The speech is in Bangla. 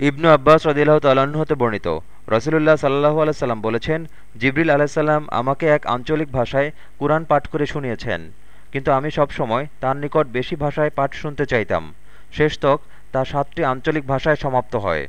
ইবনু আব্বাস রদিল্লাহ তাল্লাহ্ন হতে বর্ণিত। রসুলুল্লাহ সাল্লাহ আলাইসাল্লাম বলেছেন, জিবরিল আলাহিসাল্লাম আমাকে এক আঞ্চলিক ভাষায় কুরআন পাঠ করে শুনিয়েছেন। কিন্তু আমি সব সময় তার নিকট বেশি ভাষায় পাঠ শুনতে চাইতাম। শেষতক তা সাতটি আঞ্চলিক ভাষায় সমাপ্ত হয়।